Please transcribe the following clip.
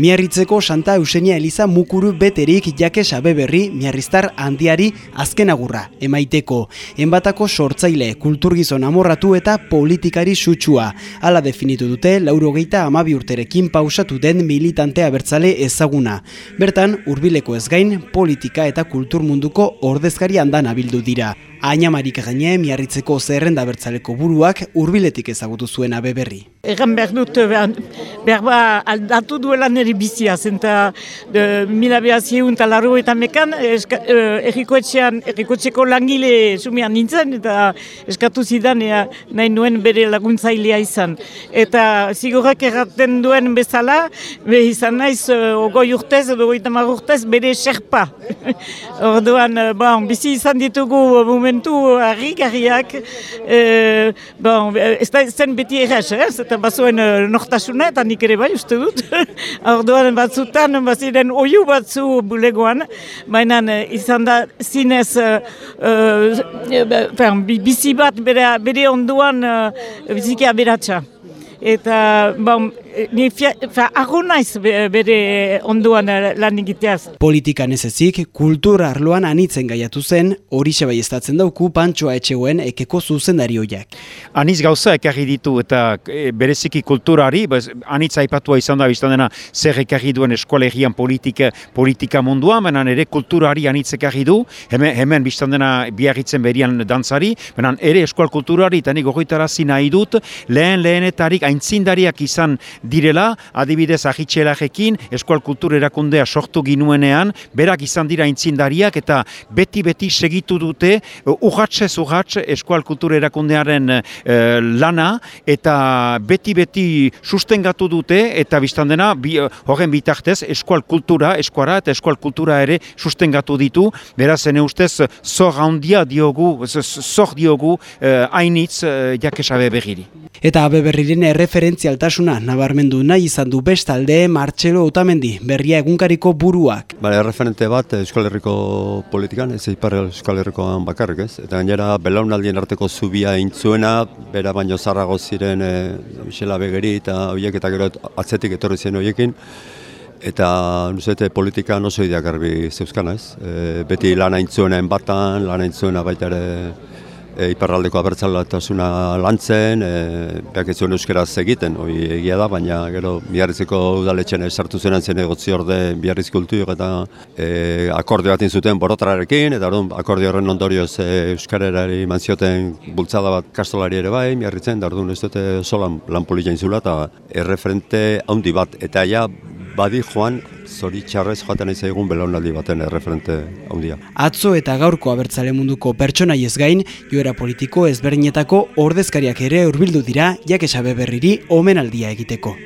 Miarritzeko Santa Eusenia Eliza mukuru beterik jake sabe berri miarriztar handiari azken agurra, emaiteko. Enbatako sortzaile, kulturgizon amorratu eta politikari sutsua. Hala definitu dute, laurogeita amabi urterekin pausatu den militantea bertzale ezaguna. Bertan, hurbileko ez gain, politika eta kultur munduko ordezkari handan abildu dira. Añamarik gaine miarritzeko zerrenda bertzaleko buruak hurbiletik ezagutu zuen abe berri. Egan behar dut, behar ba aldatu duela nire bizia, zenta mila behazieun talarro eta mekan, errikoetxean, errikoetxeko langile sumean nintzen, eta eskatu zidan ea, nahi nuen bere laguntzailea izan. Eta zigorrak erraten duen bezala, be izan naiz, ogoi urtez, edo goitamar urtez, bere xerpa. Orduan, bon, bizi izan ditugu momentu harri-garriak, e, bon, ez da zen beti erraz, ez? eta bazuen nortasuna, eta nik ere bai uste dut. Orduan batzutan, baziren oiu batzu bulegoan, baina uh, izan da zinez uh, uh, bizi bat bere, bere onduan uh, biziki aberatsa. Eta, bon, ni naiz bere onduan lan egiteaz. Politikan ez ezik, kultura arloan anitzen gaiatu zen, hori bai estatzen dauku pantsoa etxegoen ekeko zuzendari hoiak. Aniz gauza ekarri ditu eta e, bereziki kulturari, bez, anitz aipatua izan da biztan dena zer ekarri duen eskualegian politika, politika munduan, menan ere kulturari anitz ekarri du, hemen, hemen biztan dena biarritzen berian dantzari, menan ere eskual kulturari, eta nik horretarazi nahi dut, lehen lehenetarik aintzindariak izan direla, adibidez ahitxelarekin, eskual kultur erakundea sortu ginuenean, berak izan dira intzindariak eta beti-beti segitu dute urratxez urratx eskual kultur erakundearen eh, lana eta beti-beti sustengatu dute eta biztan dena bi, horren bitartez eskual kultura, eskuara eta eskual kultura ere sustengatu ditu, beraz ene ustez zor handia diogu, zor diogu eh, hainitz eh, jakesabe berriri. Eta abe berriren erreferentzialtasuna nabarmendu nahi izan du bestalde Martxelo Otamendi, berria egunkariko buruak. Bale, erreferente bat Euskal Herriko politikan, ez eipar Euskal Herrikoan bakarrik ez. Eta gainera belaunaldien arteko zubia intzuena, bera baino zarrago ziren e, Michela Begeri eta horiek eta gero atzetik etorri zen horiekin. Eta nuzete politika oso ideak garbi zeuzkana ez. E, beti lan aintzuena enbatan, lan aintzuena baita ere e, iparraldeko abertzalatasuna lantzen, e, behak ez zuen euskeraz egiten, hori egia da, baina gero biarriziko udaletxen sartu zen zen egotzi orde biarriz kultuak eta e, akorde bat zuten borotrarekin, eta orduan akorde horren ondorioz e, euskarerari manzioten bultzada bat kastolari ere bai, biarritzen, da orduan ez dute solan lan politia inzula, eta erreferente handi bat, eta ja badi joan zoritxarrez joaten ez egun belaunaldi baten erreferente handia. Atzo eta gaurko abertzale munduko pertsonaiez gain, joera politiko ezberdinetako ordezkariak ere hurbildu dira jakesabe berriri omenaldia egiteko.